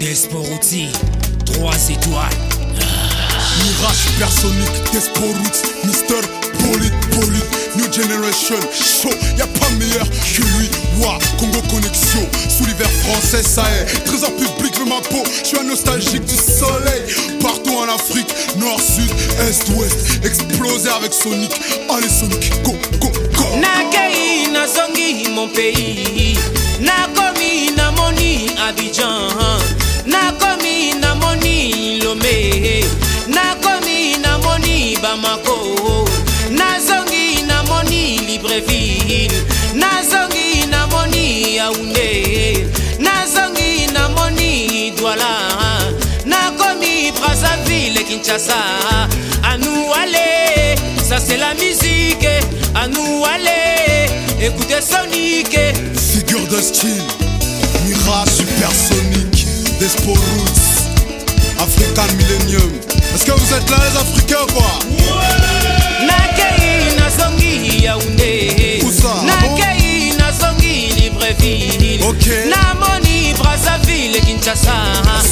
Desporuti, 3 étoiles. Mirage supersonique, Desporuti, Mister Polit, Polit, New Generation, chaud, y a pas meilleur que lui. Wa, Congo Connexion, sous l'hiver français, ça est. Trésor public de ma peau, je suis un nostalgique du soleil. Partout en Afrique, nord, sud, est, ouest, explosé avec Sonic. Allez Sonic, go, go, go. nakei nazongi mon pays nakomi namoni abidjan nakomi namoni lome nakomi namoni bamako nazongi namoni libreville. Nazongi namoni yaunde nazongi namoni douala. Nakomi brazzaville kinshasa. Anou ale ça c'est la musique. Aller écoutez Sonic. Figure de style, Mirage supersonique, Desporuti, African Millennium. Est-ce que vous êtes là les Africains ou quoi? Nakei nazongi yaunde Où ça? Ah nakei nazongi libreville Ok. namoni brazzaville kinshasa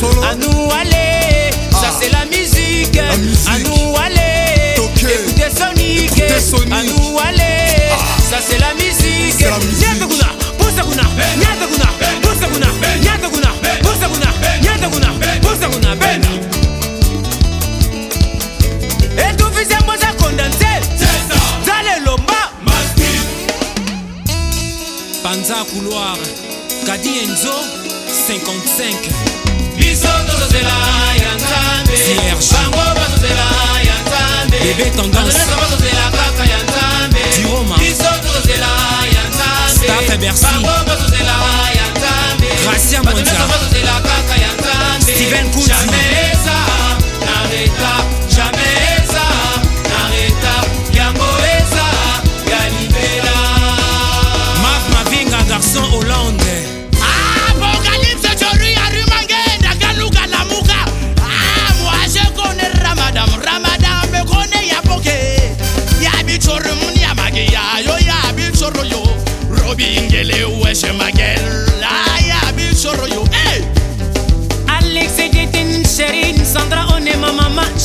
Solo? à nous aller ça Ah. c'est la musique La musique. à nous aller Ok. écoutez Sonic Écoutez Sonic. à nous aller ça c'est la musique C'est la musique. Panza couloir kadi enzo 55 biso tozozela ya nzambe bango bazozela ya nzambe Bébé tendance. Bazozela kaka ya nzambe Diroma. biso tozozela ya nzambe Staff Bercy. bango bazozela ya nzambe Gracia Monza.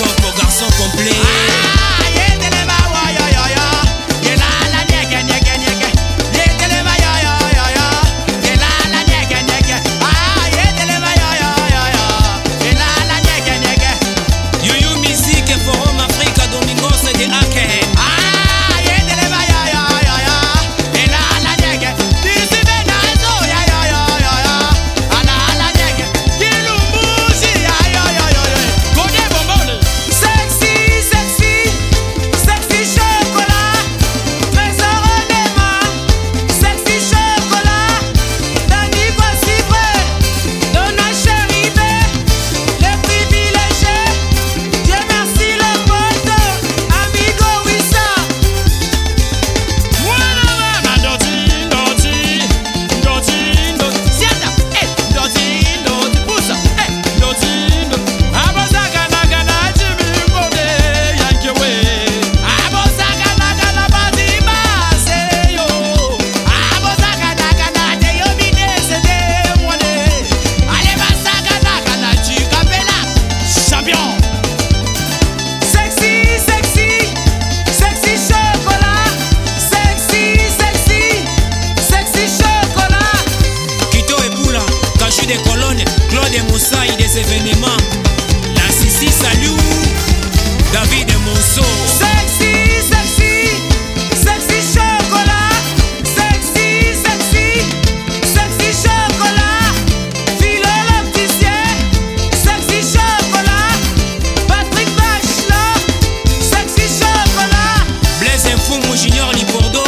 avant, pour garçon complet. j'ignore l'hypodrome